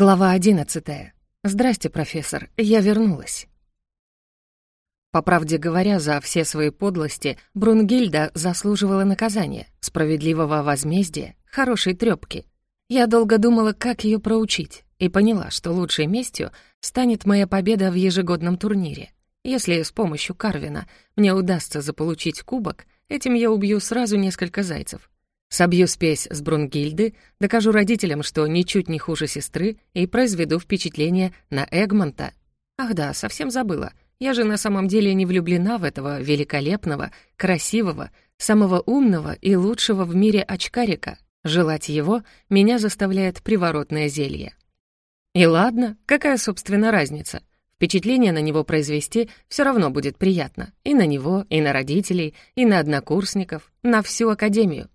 Глава одиннадцатая. «Здрасте, профессор, я вернулась». По правде говоря, за все свои подлости Брунгильда заслуживала наказания, справедливого возмездия, хорошей трёпки. Я долго думала, как её проучить, и поняла, что лучшей местью станет моя победа в ежегодном турнире. Если с помощью Карвина мне удастся заполучить кубок, этим я убью сразу несколько зайцев. Собью спесь с Брунгильды, докажу родителям, что ничуть не хуже сестры, и произведу впечатление на Эгмонта. Ах да, совсем забыла. Я же на самом деле не влюблена в этого великолепного, красивого, самого умного и лучшего в мире очкарика. Желать его меня заставляет приворотное зелье. И ладно, какая, собственно, разница? Впечатление на него произвести все равно будет приятно. И на него, и на родителей, и на однокурсников, на всю академию.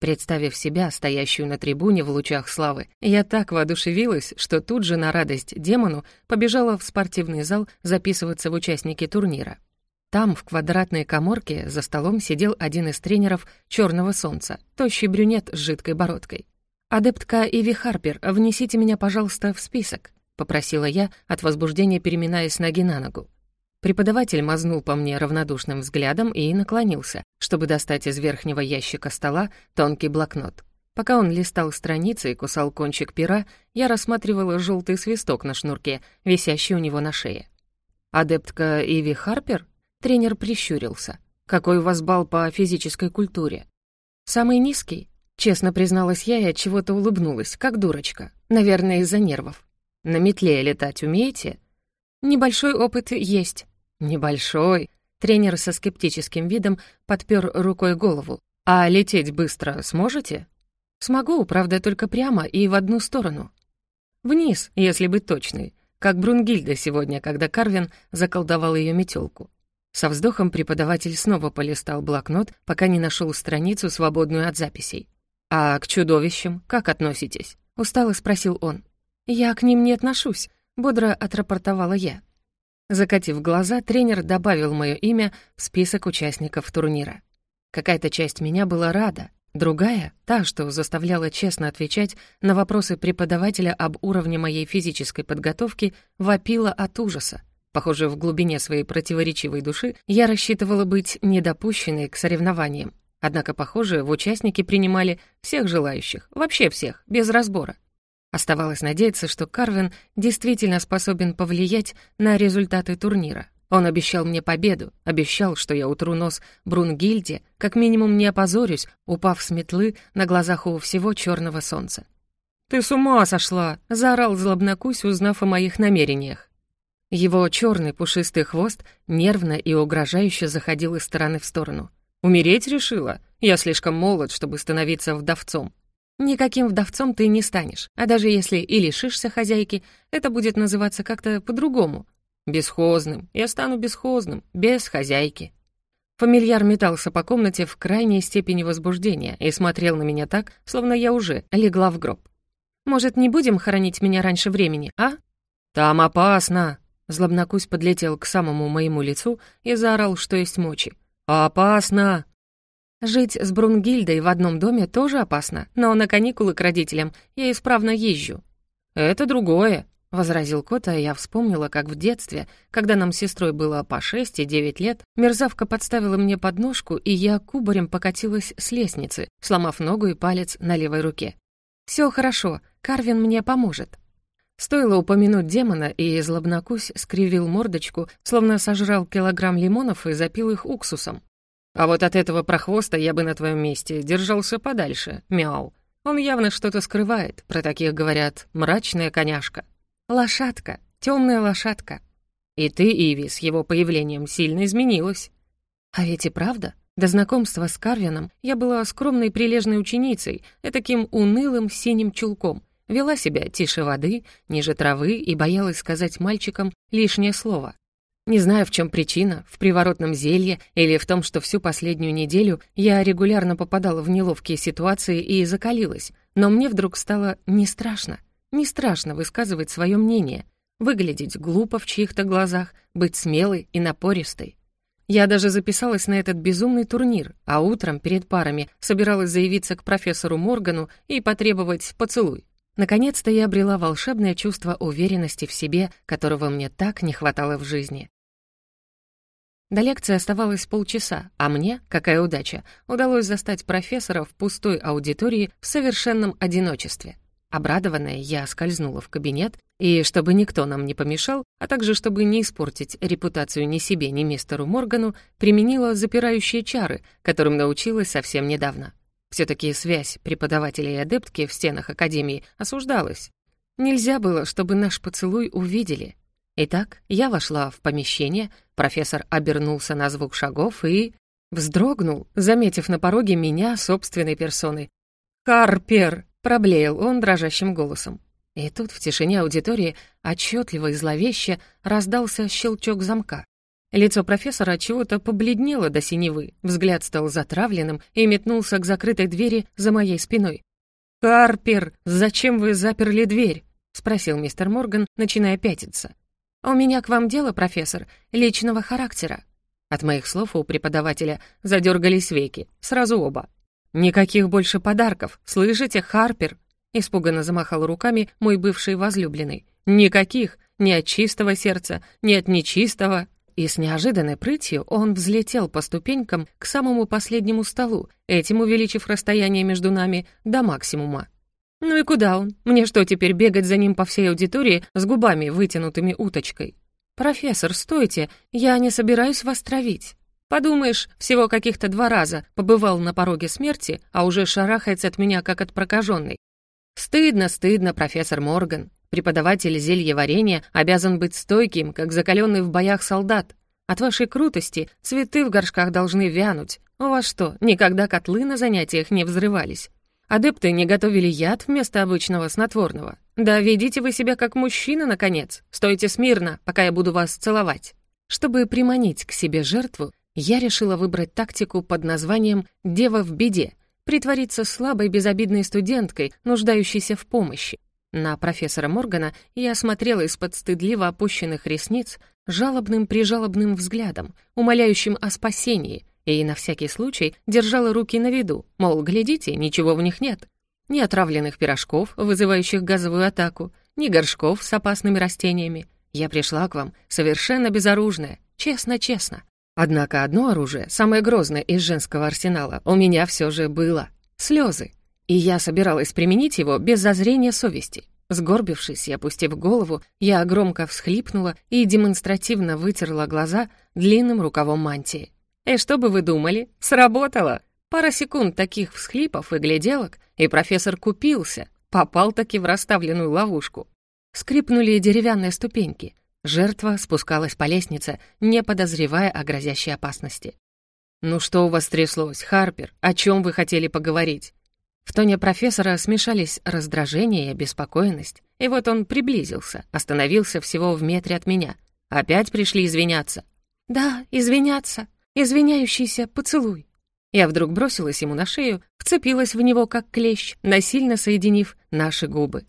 Представив себя, стоящую на трибуне в лучах славы, я так воодушевилась, что тут же на радость демону побежала в спортивный зал записываться в участники турнира. Там, в квадратной коморке, за столом сидел один из тренеров «Чёрного солнца», тощий брюнет с жидкой бородкой. «Адептка Иви Харпер, внесите меня, пожалуйста, в список», — попросила я, от возбуждения переминаясь ноги на ногу. Преподаватель мазнул по мне равнодушным взглядом и наклонился, чтобы достать из верхнего ящика стола тонкий блокнот. Пока он листал страницы и кусал кончик пера, я рассматривала желтый свисток на шнурке, висящий у него на шее. «Адептка Иви Харпер?» Тренер прищурился. «Какой у вас балл по физической культуре?» «Самый низкий», — честно призналась я и от чего-то улыбнулась, как дурочка. Наверное, из-за нервов. «На метле летать умеете?» «Небольшой опыт есть», «Небольшой». Тренер со скептическим видом подпер рукой голову. «А лететь быстро сможете?» «Смогу, правда, только прямо и в одну сторону». «Вниз, если быть точной, как Брунгильда сегодня, когда Карвин заколдовал ее метелку. Со вздохом преподаватель снова полистал блокнот, пока не нашел страницу, свободную от записей. «А к чудовищам как относитесь?» — устало спросил он. «Я к ним не отношусь», — бодро отрапортовала я. Закатив глаза, тренер добавил мое имя в список участников турнира. Какая-то часть меня была рада, другая, та, что заставляла честно отвечать на вопросы преподавателя об уровне моей физической подготовки, вопила от ужаса. Похоже, в глубине своей противоречивой души я рассчитывала быть недопущенной к соревнованиям. Однако, похоже, в участники принимали всех желающих, вообще всех, без разбора. Оставалось надеяться, что Карвин действительно способен повлиять на результаты турнира. Он обещал мне победу, обещал, что я утру нос Брунгильде, как минимум не опозорюсь, упав с метлы на глазах у всего черного солнца. «Ты с ума сошла!» — заорал злобнокусь, узнав о моих намерениях. Его черный пушистый хвост нервно и угрожающе заходил из стороны в сторону. «Умереть решила? Я слишком молод, чтобы становиться вдовцом. Никаким вдовцом ты не станешь, а даже если и лишишься хозяйки, это будет называться как-то по-другому. Бесхозным. Я стану бесхозным, без хозяйки. Фамильяр метался по комнате в крайней степени возбуждения и смотрел на меня так, словно я уже легла в гроб. «Может, не будем хоронить меня раньше времени, а?» «Там опасно!» Злобнокусь подлетел к самому моему лицу и заорал, что есть мочи. «Опасно!» Жить с Брунгильдой в одном доме тоже опасно, но на каникулы к родителям я исправно езжу. «Это другое», — возразил кот, а я вспомнила, как в детстве, когда нам с сестрой было по шесть и девять лет, мерзавка подставила мне подножку, и я кубарем покатилась с лестницы, сломав ногу и палец на левой руке. «Все хорошо, Карвин мне поможет». Стоило упомянуть демона, и злобнокусь скривил мордочку, словно сожрал килограмм лимонов и запил их уксусом. А вот от этого прохвоста я бы на твоем месте держался подальше, мяу. Он явно что-то скрывает, про таких говорят «мрачная коняшка». Лошадка, темная лошадка. И ты, Иви, с его появлением сильно изменилась. А ведь и правда, до знакомства с Карвином я была скромной прилежной ученицей, таким унылым синим чулком, вела себя тише воды, ниже травы и боялась сказать мальчикам лишнее слово. Не знаю, в чем причина, в приворотном зелье или в том, что всю последнюю неделю я регулярно попадала в неловкие ситуации и закалилась, но мне вдруг стало не страшно. Не страшно высказывать свое мнение, выглядеть глупо в чьих-то глазах, быть смелой и напористой. Я даже записалась на этот безумный турнир, а утром перед парами собиралась заявиться к профессору Моргану и потребовать поцелуй. Наконец-то я обрела волшебное чувство уверенности в себе, которого мне так не хватало в жизни. До лекции оставалось полчаса, а мне, какая удача, удалось застать профессора в пустой аудитории в совершенном одиночестве. Обрадованная, я скользнула в кабинет, и, чтобы никто нам не помешал, а также чтобы не испортить репутацию ни себе, ни мистеру Моргану, применила запирающие чары, которым научилась совсем недавно. все таки связь преподавателя и адептки в стенах Академии осуждалась. Нельзя было, чтобы наш поцелуй увидели. Итак, я вошла в помещение, профессор обернулся на звук шагов и... вздрогнул, заметив на пороге меня собственной персоной. «Харпер!» Проблеял он дрожащим голосом. И тут в тишине аудитории отчетливо и зловеще раздался щелчок замка. Лицо профессора чего-то побледнело до синевы, взгляд стал затравленным и метнулся к закрытой двери за моей спиной. «Карпер, зачем вы заперли дверь?» — спросил мистер Морган, начиная пятиться. «У меня к вам дело, профессор, личного характера». От моих слов у преподавателя задергались веки, сразу оба. «Никаких больше подарков, слышите, Харпер?» Испуганно замахал руками мой бывший возлюбленный. «Никаких! Ни от чистого сердца, ни от нечистого!» И с неожиданной прытью он взлетел по ступенькам к самому последнему столу, этим увеличив расстояние между нами до максимума. «Ну и куда он? Мне что, теперь бегать за ним по всей аудитории с губами, вытянутыми уточкой?» «Профессор, стойте, я не собираюсь вас травить». Подумаешь, всего каких-то два раза побывал на пороге смерти, а уже шарахается от меня, как от прокаженной. Стыдно, стыдно, профессор Морган. Преподаватель зельеварения обязан быть стойким, как закаленный в боях солдат. От вашей крутости цветы в горшках должны вянуть. У вас что, никогда котлы на занятиях не взрывались? Адепты не готовили яд вместо обычного снотворного. Да ведите вы себя как мужчина, наконец. Стойте смирно, пока я буду вас целовать. Чтобы приманить к себе жертву, я решила выбрать тактику под названием «дева в беде», притвориться слабой безобидной студенткой, нуждающейся в помощи. На профессора Моргана я смотрела из-под стыдливо опущенных ресниц жалобным-прижалобным взглядом, умоляющим о спасении, и на всякий случай держала руки на виду, мол, глядите, ничего в них нет. Ни отравленных пирожков, вызывающих газовую атаку, ни горшков с опасными растениями. Я пришла к вам совершенно безоружная, честно-честно. Однако одно оружие, самое грозное из женского арсенала, у меня все же было — слезы. И я собиралась применить его без зазрения совести. Сгорбившись и опустив голову, я громко всхлипнула и демонстративно вытерла глаза длинным рукавом мантии. И что бы вы думали? Сработало! Пара секунд таких всхлипов и гляделок, и профессор купился, попал-таки в расставленную ловушку. Скрипнули деревянные ступеньки, Жертва спускалась по лестнице, не подозревая о грозящей опасности. «Ну что у вас тряслось, Харпер? О чем вы хотели поговорить?» В тоне профессора смешались раздражение и обеспокоенность. И вот он приблизился, остановился всего в метре от меня. Опять пришли извиняться. «Да, извиняться. Извиняющийся поцелуй». Я вдруг бросилась ему на шею, вцепилась в него как клещ, насильно соединив наши губы.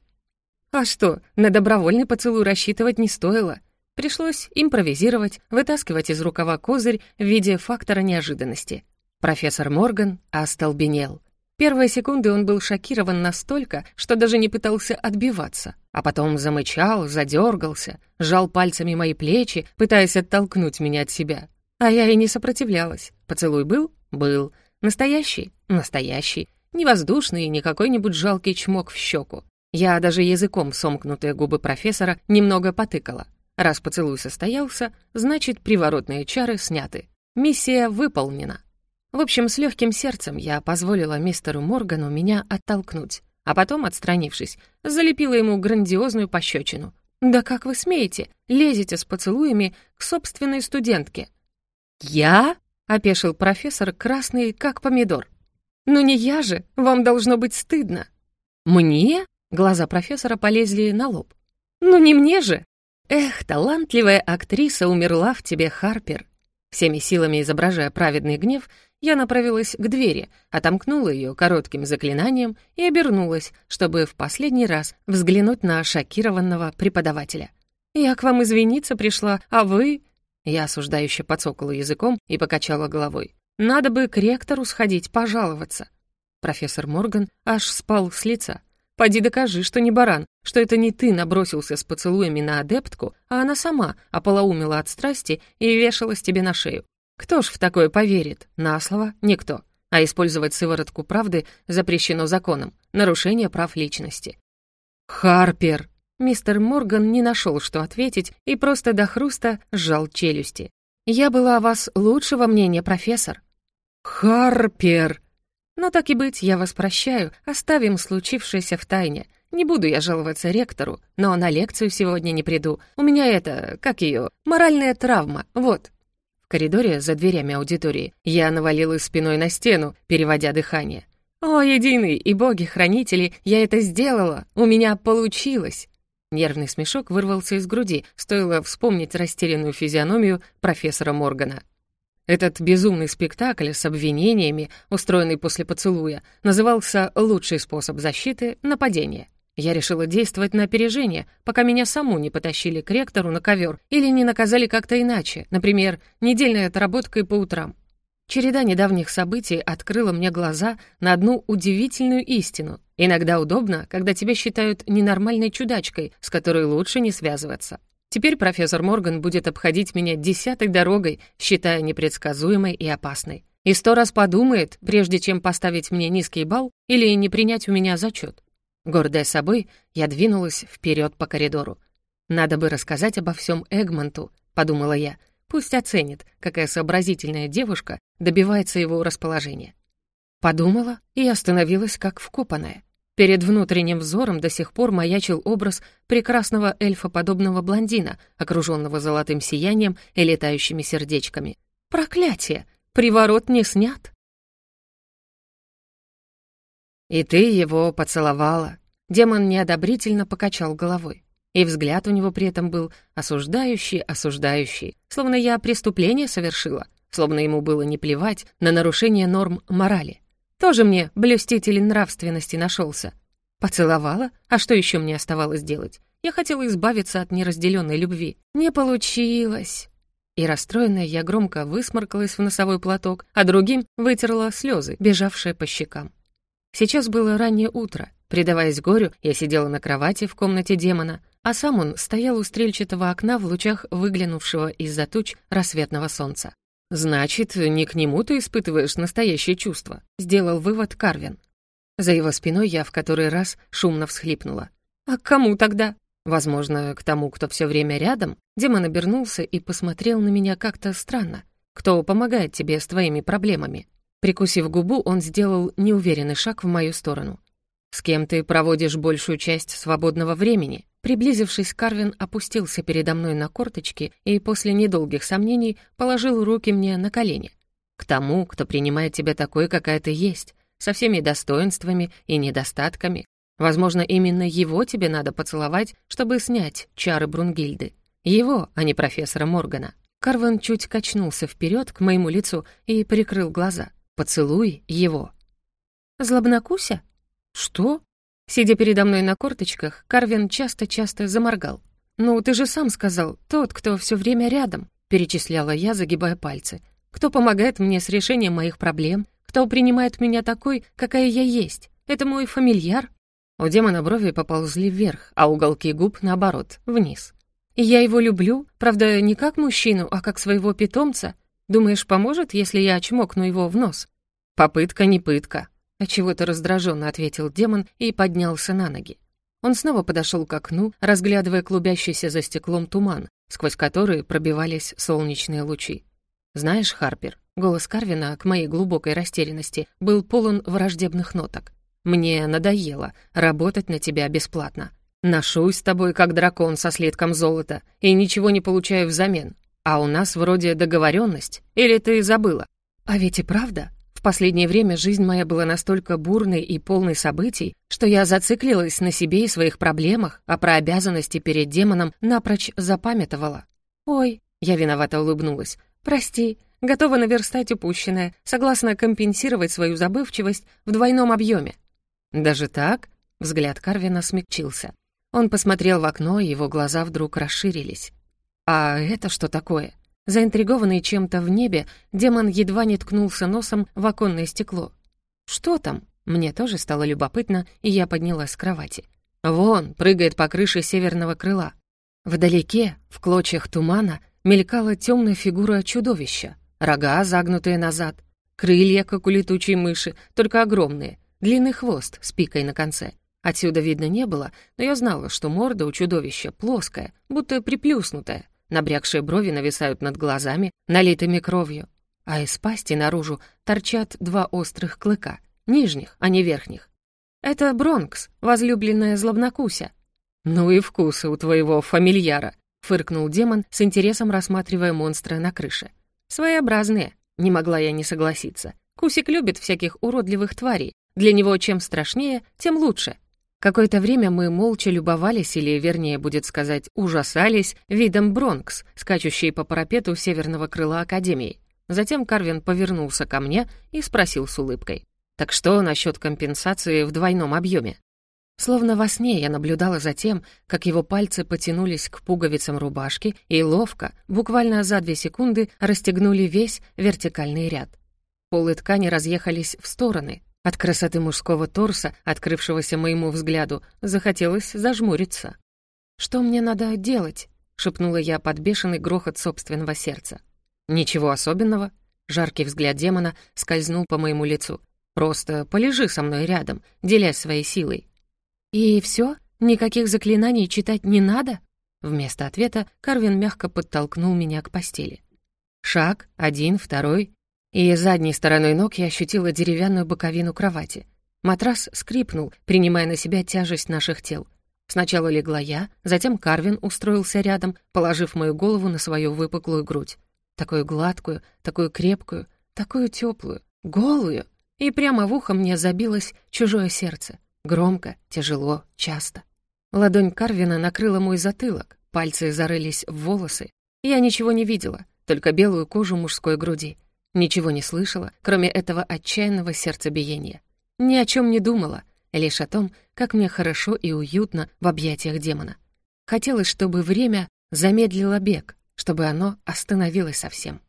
А что, на добровольный поцелуй рассчитывать не стоило. Пришлось импровизировать, вытаскивать из рукава козырь в виде фактора неожиданности. Профессор Морган остолбенел. Первые секунды он был шокирован настолько, что даже не пытался отбиваться, а потом замычал, задергался, сжал пальцами мои плечи, пытаясь оттолкнуть меня от себя. А я и не сопротивлялась. Поцелуй был? Был. Настоящий? Настоящий. Не воздушный, не какой-нибудь жалкий чмок в щеку. Я даже языком сомкнутые губы профессора немного потыкала. Раз поцелуй состоялся, значит, приворотные чары сняты. Миссия выполнена. В общем, с легким сердцем я позволила мистеру Моргану меня оттолкнуть, а потом, отстранившись, залепила ему грандиозную пощечину. «Да как вы смеете? Лезете с поцелуями к собственной студентке». «Я?» — опешил профессор, красный, как помидор. «Ну не я же, вам должно быть стыдно». «Мне?» Глаза профессора полезли на лоб. «Ну не мне же!» «Эх, талантливая актриса умерла в тебе, Харпер!» Всеми силами изображая праведный гнев, я направилась к двери, отомкнула ее коротким заклинанием и обернулась, чтобы в последний раз взглянуть на шокированного преподавателя. «Я к вам извиниться пришла, а вы...» Я осуждающе подсокала языком и покачала головой. «Надо бы к ректору сходить, пожаловаться». Профессор Морган аж спал с лица. Поди докажи, что не баран, что это не ты набросился с поцелуями на адептку, а она сама ополоумила от страсти и вешалась тебе на шею. Кто ж в такое поверит? На слово никто. А использовать сыворотку правды запрещено законом. Нарушение прав личности. «Харпер!» Мистер Морган не нашел, что ответить, и просто до хруста сжал челюсти. «Я была о вас лучшего мнения, профессор». «Харпер!» «Но так и быть, я вас прощаю, оставим случившееся в тайне. Не буду я жаловаться ректору, но на лекцию сегодня не приду. У меня это, как ее, моральная травма, вот». В коридоре за дверями аудитории я навалилась спиной на стену, переводя дыхание. «О, единый и боги-хранители, я это сделала! У меня получилось!» Нервный смешок вырвался из груди, стоило вспомнить растерянную физиономию профессора Моргана. Этот безумный спектакль с обвинениями, устроенный после поцелуя, назывался «Лучший способ защиты — нападение». Я решила действовать на опережение, пока меня саму не потащили к ректору на ковер или не наказали как-то иначе, например, недельной отработкой по утрам. Череда недавних событий открыла мне глаза на одну удивительную истину. Иногда удобно, когда тебя считают ненормальной чудачкой, с которой лучше не связываться. Теперь профессор Морган будет обходить меня десятой дорогой, считая непредсказуемой и опасной. И сто раз подумает, прежде чем поставить мне низкий балл или не принять у меня зачет. Гордая собой, я двинулась вперед по коридору. «Надо бы рассказать обо всем Эгмонту», — подумала я, — Пусть оценит, какая сообразительная девушка добивается его расположения. Подумала и остановилась как вкопанная. Перед внутренним взором до сих пор маячил образ прекрасного эльфоподобного блондина, окруженного золотым сиянием и летающими сердечками. Проклятие! Приворот не снят! «И ты его поцеловала?» Демон неодобрительно покачал головой. И взгляд у него при этом был осуждающий, осуждающий, словно я преступление совершила, словно ему было не плевать на нарушение норм морали. Тоже мне блюститель нравственности нашелся. Поцеловала? А что еще мне оставалось делать? Я хотела избавиться от неразделенной любви. Не получилось. И расстроенная я громко высморкалась в носовой платок, а другим вытерла слезы, бежавшие по щекам. Сейчас было раннее утро. Предаваясь горю, я сидела на кровати в комнате демона, а сам он стоял у стрельчатого окна в лучах выглянувшего из-за туч рассветного солнца. «Значит, не к нему ты испытываешь настоящее чувство», — сделал вывод Карвин. За его спиной я в который раз шумно всхлипнула. «А к кому тогда?» «Возможно, к тому, кто все время рядом?» Демон обернулся и посмотрел на меня как-то странно. «Кто помогает тебе с твоими проблемами?» Прикусив губу, он сделал неуверенный шаг в мою сторону. «С кем ты проводишь большую часть свободного времени?» Приблизившись, Карвин опустился передо мной на корточки и после недолгих сомнений положил руки мне на колени. «К тому, кто принимает тебя такой, какая ты есть, со всеми достоинствами и недостатками. Возможно, именно его тебе надо поцеловать, чтобы снять чары Брунгильды. Его, а не профессора Моргана». Карвин чуть качнулся вперед к моему лицу и прикрыл глаза. «Поцелуй его». «Злобнокуся?» «Что?» Сидя передо мной на корточках, Карвин часто-часто заморгал. «Ну, ты же сам сказал, тот, кто все время рядом», — перечисляла я, загибая пальцы. «Кто помогает мне с решением моих проблем, кто принимает меня такой, какая я есть. Это мой фамильяр». У демона брови поползли вверх, а уголки губ, наоборот, вниз. «И я его люблю, правда, не как мужчину, а как своего питомца. Думаешь, поможет, если я чмокну его в нос?» «Попытка не пытка», а чего-то раздраженно ответил демон и поднялся на ноги. Он снова подошел к окну, разглядывая клубящийся за стеклом туман, сквозь который пробивались солнечные лучи. «Знаешь, Харпер, голос Карвина, к моей глубокой растерянности, был полон враждебных ноток. Мне надоело работать на тебя бесплатно. Ношусь с тобой, как дракон со слитком золота, и ничего не получаю взамен. А у нас вроде договоренность, или ты забыла? А ведь и правда, последнее время жизнь моя была настолько бурной и полной событий, что я зациклилась на себе и своих проблемах, а про обязанности перед демоном напрочь запамятовала. «Ой», — я виновато улыбнулась, — «прости, готова наверстать упущенное, согласна компенсировать свою забывчивость в двойном объеме». «Даже так?» — взгляд Карвина смягчился. Он посмотрел в окно, и его глаза вдруг расширились. «А это что такое?» Заинтригованный чем-то в небе, демон едва не ткнулся носом в оконное стекло. «Что там?» Мне тоже стало любопытно, и я поднялась с кровати. Вон, прыгает по крыше северного крыла. Вдалеке, в клочьях тумана, мелькала темная фигура чудовища. Рога, загнутые назад, крылья, как у летучей мыши, только огромные, длинный хвост с пикой на конце. Отсюда видно не было, но я знала, что морда у чудовища плоская, будто приплюснутая. Набрякшие брови нависают над глазами, налитыми кровью. А из пасти наружу торчат два острых клыка, нижних, а не верхних. Это Бронкс, возлюбленная злобнокуся. Ну и вкусы у твоего фамильяра, фыркнул демон с интересом рассматривая монстра на крыше. Своеобразные, не могла я не согласиться. Кусик любит всяких уродливых тварей. Для него чем страшнее, тем лучше. Какое-то время мы молча любовались, или, вернее, будет сказать, ужасались видом Бронкс, скачущей по парапету северного крыла Академии. Затем Карвин повернулся ко мне и спросил с улыбкой. Так что насчет компенсации в двойном объеме? Словно во сне я наблюдала за тем, как его пальцы потянулись к пуговицам рубашки и ловко, буквально за две секунды, расстегнули весь вертикальный ряд. Полы ткани разъехались в стороны. От красоты мужского торса, открывшегося моему взгляду, захотелось зажмуриться. «Что мне надо делать?» — шепнула я под бешеный грохот собственного сердца. «Ничего особенного». Жаркий взгляд демона скользнул по моему лицу. Просто полежи со мной рядом, делясь своей силой». «И все? Никаких заклинаний читать не надо?» Вместо ответа Карвин мягко подтолкнул меня к постели. Шаг, один, второй, и задней стороной ног я ощутила деревянную боковину кровати. Матрас скрипнул, принимая на себя тяжесть наших тел. Сначала легла я, затем Карвин устроился рядом, положив мою голову на свою выпуклую грудь. Такую гладкую, такую крепкую, такую теплую, голую и прямо в ухо мне забилось чужое сердце. Громко, тяжело, часто. Ладонь Карвина накрыла мой затылок, пальцы зарылись в волосы. Я ничего не видела, только белую кожу мужской груди. Ничего не слышала, кроме этого отчаянного сердцебиения. Ни о чем не думала, лишь о том, как мне хорошо и уютно в объятиях демона. Хотелось, чтобы время замедлило бег, чтобы оно остановилось совсем.